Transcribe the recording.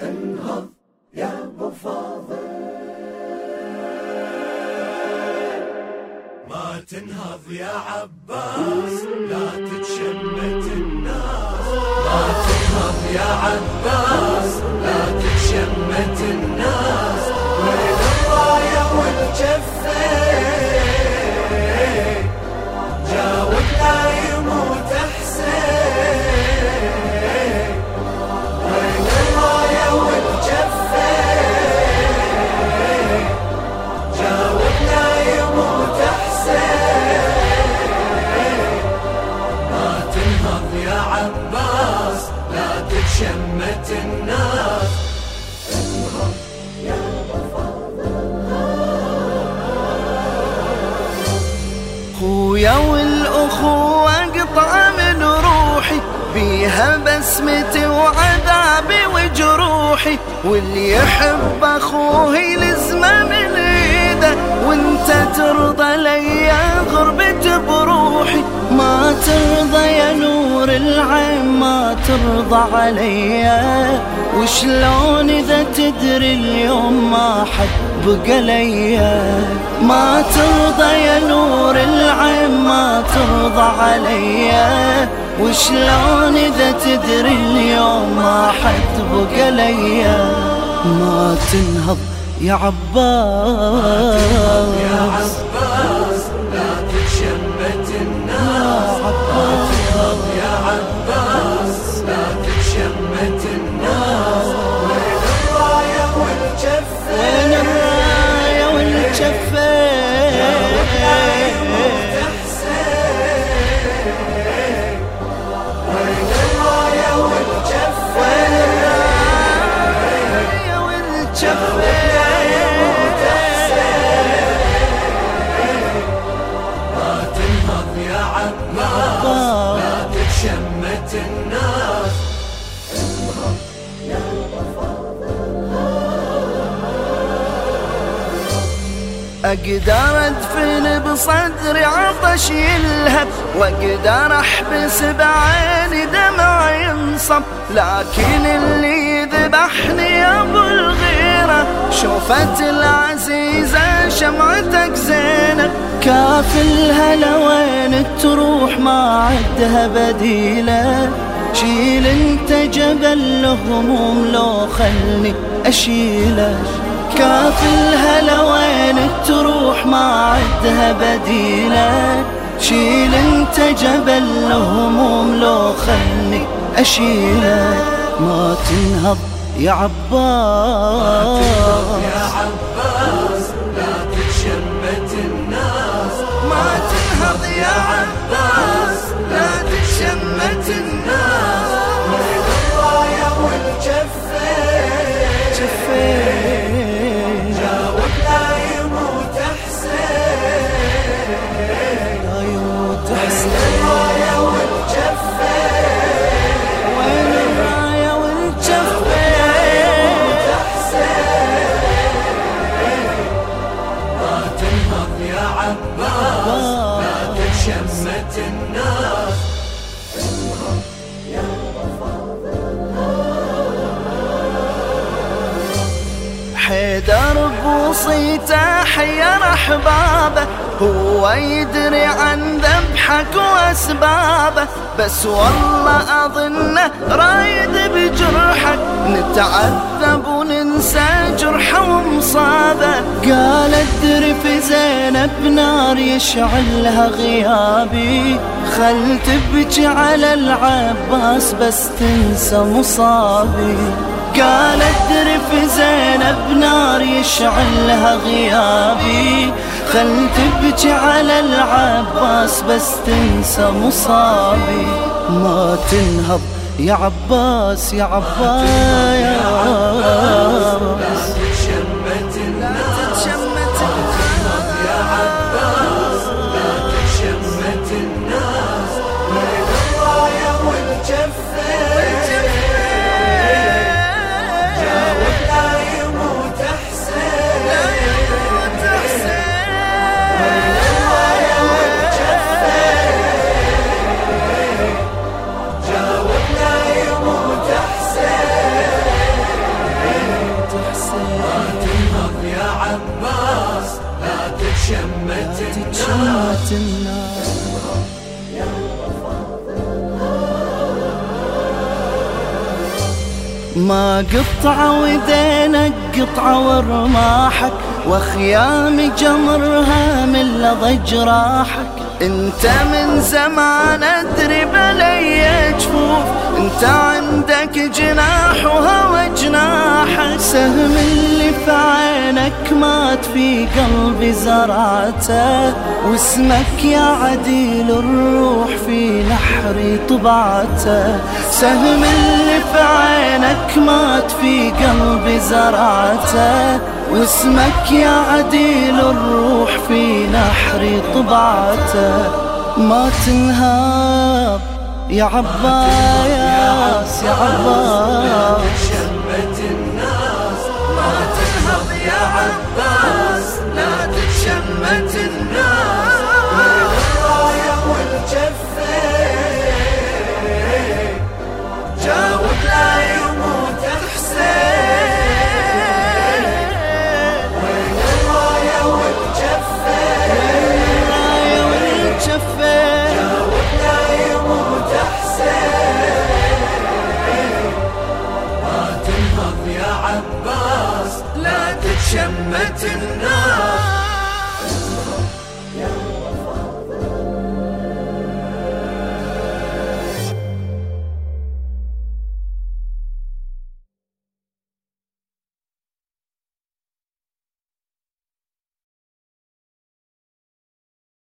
انهض يا أبو فاضل. ما تنهض يا عباس لا تتشمت خويا والأخوة قطعة من روحي بيها بسمتي وعذابي وجروحي. واللي يحب اخوه يلزمه من ايده وانت ترضى ليا غربة بروحي. ما ترضى يا نور العين ما ترضى عليا وشلون تدري اليوم ما حد بقى ليا ما ترضى يا نور العين ما ترضى عليا وشلون إذا تدري اليوم ما حد بقى ليا ما تنهض يا عباس. يا عباس لا تتشمت الناس. الناس أقدر أدفن بصدري عطش يلهب وأقدر أحبس بعيني دمع ينصب. لكن اللي ذبحني يا أبو الغيرة شوفت العزيزة شمعتك زينة. كاف الهلا وين تروح؟ ما عدها بديلة. شيل انت جبل هموم لو خلني أشيلة. كاف الهلا وين تروح؟ ما عدها بديلة. شيل انت جبل هموم لو خلني أشيلة. ما تنهض يا عباس. يا عباس. تنهض يا عباس لا تتشمت الناس. لا تتشمت الناس حيدر بوصيته حير احبابه هو يدري عن ذبحك وأسبابه. بس والله أظنه رايد بجرحك نتعذب وننسى جرحه ومصابه. في زينب نار يشعلها غيابي. خل تبكي على العباس بس تنسى مصابي. قال ادري في زينب نار يشعلها غيابي. خل تبكي على العباس بس تنسى مصابي. ما تنهض يا عباس يا عباس. ما قطعة ودينك قطعة ورماحك وخيام جمرها من لظى جراحك انت من زمان ادري بلي جفوف انت عندك جناح وهوى جناحك سهم اللي في عينك مات في قلبي زرعته واسمك يا عديل الروح في نحري طبعته سهم اللي في عينك مات في قلبي زرعته واسمك يا عديل الروح في نحري طبعته. ما تنهاب يا عباس يا عباس الناس ما تنهض يا عباس لا تتشمت الناس. legend.